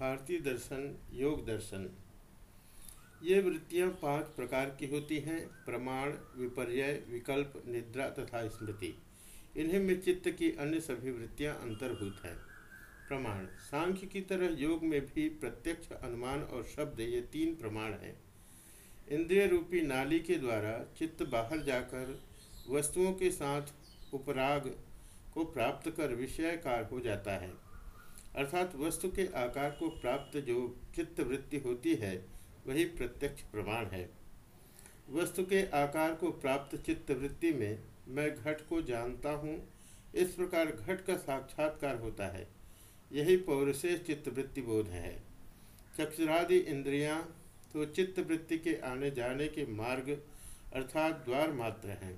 भारतीय दर्शन, योग दर्शन। ये वृत्तियाँ पाँच प्रकार की होती हैं, प्रमाण, विपर्य, विकल्प, निद्रा तथा स्मृति। इन्हें में चित्त की अन्य सभी वृत्तियाँ अंतर्भूत हैं। प्रमाण। सांख्य की तरह योग में भी प्रत्यक्ष अनुमान और शब्द ये तीन प्रमाण हैं। इंद्रिय रूपी नाली के द्वारा चित्त बाहर जाकर वस्तुओं के साथ उपराग को प्राप्त कर विषयकार हो जाता है। अर्थात वस्तु के आकार को प्राप्त जो चित्त वृत्ति होती है, वही प्रत्यक्ष प्रमाण है। वस्तु के आकार को प्राप्त चित्त वृत्ति में मैं घट को जानता हूँ, इस प्रकार घट का साक्षात्कार होता है। यही पौरुषेय चित्तवृत्ति बोध है। चक्षुरादि इंद्रियाँ तो चित्तवृत्ति के आने जाने के मार्ग अर्थात द्वार मात्र हैं।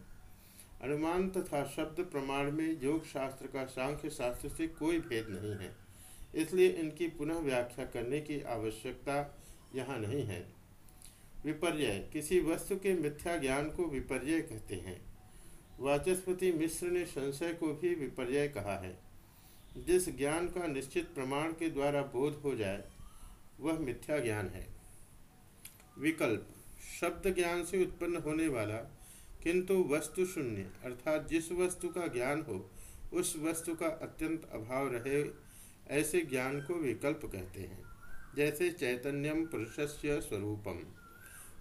अनुमान तथा शब्द प्रमाण में योग शास्त्र का सांख्य शास्त्र से कोई भेद नहीं है। इसलिए इनकी पुनः व्याख्या करने की आवश्यकता यहाँ नहीं है। विपर्य, किसी वस्तु के मिथ्या ज्ञान को विपर्य कहते हैं। वाचस्पति मिश्र ने संशय को भी विपर्य कहा है। जिस ज्ञान का निश्चित प्रमाण के द्वारा बोध हो जाए, वह मिथ्या ज्ञान है। विकल्प, शब्द ज्ञान से उत्पन्न होने वाला, किंतु वस्तु शून्य, अर्थात जिस वस्तु का ज्ञान हो, उस वस्तु का अत्यंत अभाव रहे ऐसे ज्ञान को विकल्प कहते हैं। जैसे चैतन्यम पुरुषस्य स्वरूपम।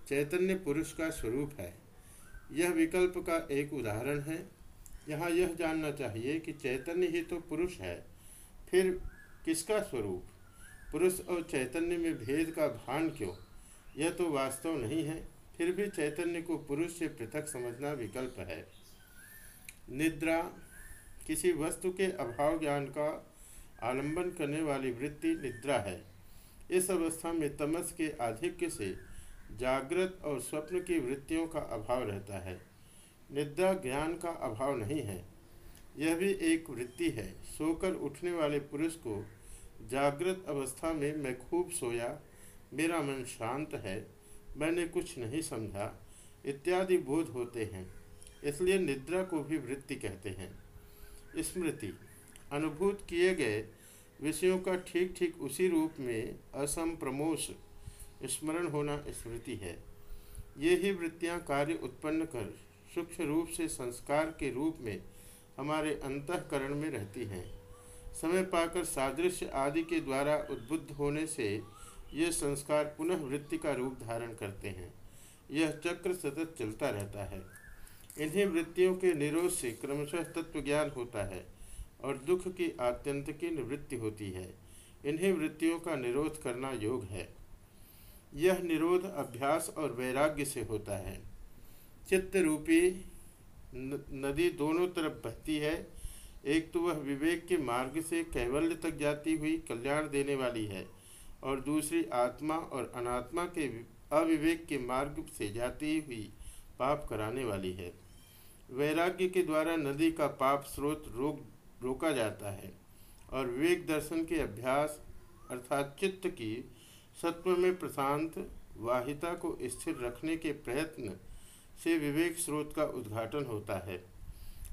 चैतन्य पुरुष का स्वरूप है। यह विकल्प का एक उदाहरण है। यहाँ यह जानना चाहिए कि चैतन्य ही तो पुरुष है। फिर किसका स्वरूप? पुरुष और चैतन्य में भेद का भान क्यों? यह तो वास्तव नहीं है। फिर भी चैतन्य को पुरुष से पृथक समझना विकल्प है। निद्रा, किसी वस्तु के अभाव ज्ञान का आलंबन करने वाली वृत्ति निद्रा है। इस अवस्था में तमस के आधिक्य से जागृत और स्वप्न की वृत्तियों का अभाव रहता है। निद्रा ज्ञान का अभाव नहीं है। यह भी एक वृत्ति है। सोकर उठने वाले पुरुष को जागृत अवस्था में मैं खूब सोया, मेरा मन शांत है, मैंने कुछ नहीं समझा, इत्यादि बोध होते हैं। इसलिए निद्रा को भी वृत्ति कहते हैं। स्मृति अनुभूत किए गए विषयों का ठीक ठीक उसी रूप में असंप्रमोश स्मरण होना स्मृति है। ये ही वृत्तियाँ कार्य उत्पन्न कर सूक्ष्म रूप से संस्कार के रूप में हमारे अंतकरण में रहती हैं। समय पाकर सादृश्य आदि के द्वारा उद्बुद्ध होने से ये संस्कार पुनः वृत्ति का रूप धारण करते हैं। यह चक्र सतत चलता रहता है। इन्हीं वृत्तियों के निरोध से क्रमशः तत्व ज्ञान होता है। और दुख की आत्यंत की निवृत्ति होती है। इन्हीं वृत्तियों का निरोध करना योग है। यह निरोध अभ्यास और वैराग्य से होता है। चित्त रूपी नदी दोनों तरफ़ बहती है। एक तो वह विवेक के मार्ग से कैवल्य तक जाती हुई कल्याण देने वाली है और दूसरी आत्मा और अनात्मा के अविवेक के मार्ग से जाती हुई पाप कराने वाली है। वैराग्य के द्वारा नदी का पाप स्रोत रोक रोका जाता है और विवेक दर्शन के अभ्यास अर्थात चित्त की सत्व में प्रशांत वाहिता को स्थिर रखने के प्रयत्न से विवेक स्रोत का उद्घाटन होता है।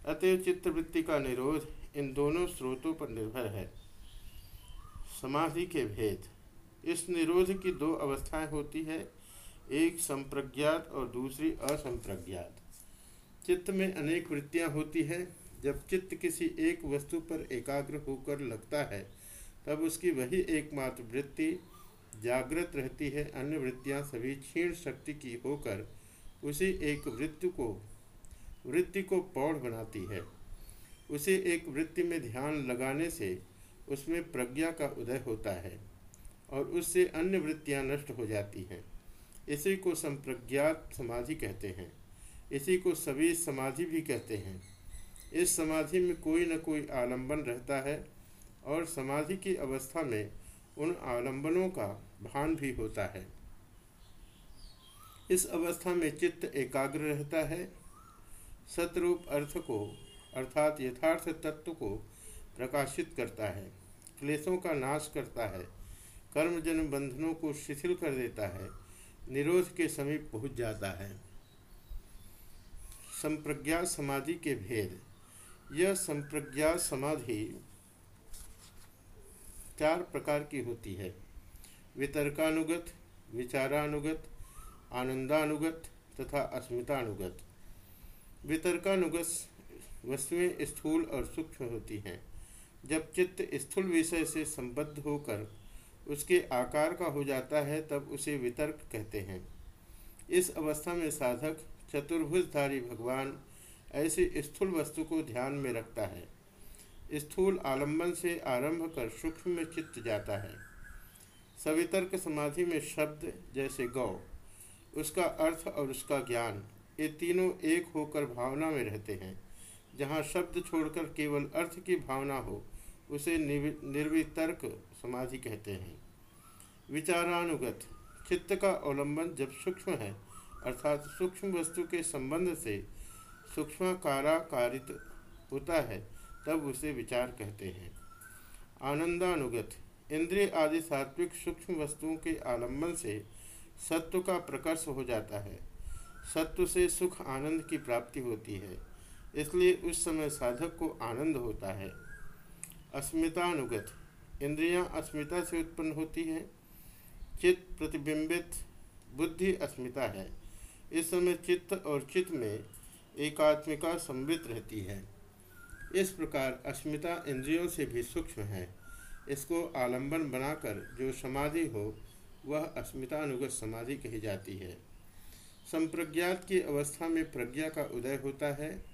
अतएव चित्तवृत्ति का निरोध इन दोनों स्रोतों पर निर्भर है। समाधि के भेद। इस निरोध की दो अवस्थाएँ होती है, एक संप्रज्ञात और दूसरी असंप्रज्ञात। चित्त में अनेक वृत्तियाँ होती है जब चित्त किसी एक वस्तु पर एकाग्र होकर लगता है, तब उसकी वही एकमात्र वृत्ति जागृत रहती है। अन्य वृत्तियाँ सभी क्षीण शक्ति की होकर उसी एक वृत्ति को वृत्ति को पौड़ बनाती है। उसी एक वृत्ति में ध्यान लगाने से उसमें प्रज्ञा का उदय होता है और उससे अन्य वृत्तियाँ नष्ट हो जाती हैं। इसी को संप्रज्ञात समाधि कहते हैं। इसी को सभी समाधि भी कहते हैं। इस समाधि में कोई न कोई आलंबन रहता है और समाधि की अवस्था में उन आलंबनों का भान भी होता है। इस अवस्था में चित्त एकाग्र रहता है। सतरूप अर्थ को, अर्थात यथार्थ तत्व को प्रकाशित करता है। क्लेशों का नाश करता है। कर्मजन्य बंधनों को शिथिल कर देता है। निरोध के समीप पहुँच जाता है। संप्रज्ञा समाधि के भेद यह संप्रज्ञा समाधि चार प्रकार की होती है। वितर्कानुगत, विचारानुगत, आनंदानुगत तथा अस्मितानुगत। वितर्कानुगत वस्तुएँ स्थूल और सूक्ष्म होती हैं। जब चित्त स्थूल विषय से संबद्ध होकर उसके आकार का हो जाता है, तब उसे वितर्क कहते हैं। इस अवस्था में साधक, चतुर्भुजधारी भगवान ऐसी स्थूल वस्तु को ध्यान में रखता है। स्थूल आलंबन से आरंभ कर सूक्ष्म में चित्त जाता है। सवितर्क समाधि में शब्द जैसे गौ, उसका अर्थ और उसका ज्ञान, ये तीनों एक होकर भावना में रहते हैं। जहाँ शब्द छोड़कर केवल अर्थ की भावना हो, उसे निर्वितर्क समाधि कहते हैं। विचारानुगत, चित्त का अवलंबन जब सूक्ष्म है, अर्थात सूक्ष्म वस्तु के संबंध से सूक्ष्मकाराकारित होता है, तब उसे विचार कहते हैं। आनंदानुगत, इंद्रिय आदि सात्विक सूक्ष्म वस्तुओं के आलंबन से सत्व का प्रकर्ष हो जाता है। सत्व से सुख आनंद की प्राप्ति होती है, इसलिए उस समय साधक को आनंद होता है। अस्मितानुगत, इंद्रियाँ अस्मिता से उत्पन्न होती हैं। चित्त प्रतिबिंबित, बुद्धि अस्मिता है। इस समय चित्त और चित्त में एकात्मिका संवृत रहती है। इस प्रकार अस्मिता इंद्रियों से भी सूक्ष्म है। इसको आलंबन बनाकर जो समाधि हो, वह अस्मितानुगत समाधि कही जाती है। संप्रज्ञात की अवस्था में प्रज्ञा का उदय होता है।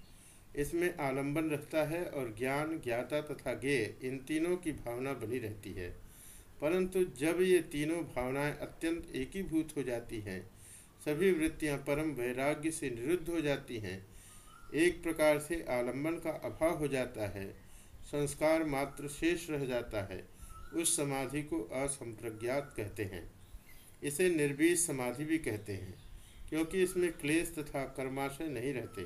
इसमें आलंबन रहता है और ज्ञान, ज्ञाता तथा ज्ञेय इन तीनों की भावना बनी रहती है। परंतु जब ये तीनों भावनाएँ अत्यंत एकीभूत हो जाती हैं सभी वृत्तियाँ परम वैराग्य से निरुद्ध हो जाती हैं। एक प्रकार से आलंबन का अभाव हो जाता है। संस्कार मात्र शेष रह जाता है। उस समाधि को असंप्रज्ञात कहते हैं। इसे निर्बीज समाधि भी कहते हैं, क्योंकि इसमें क्लेश तथा कर्माशय नहीं रहते।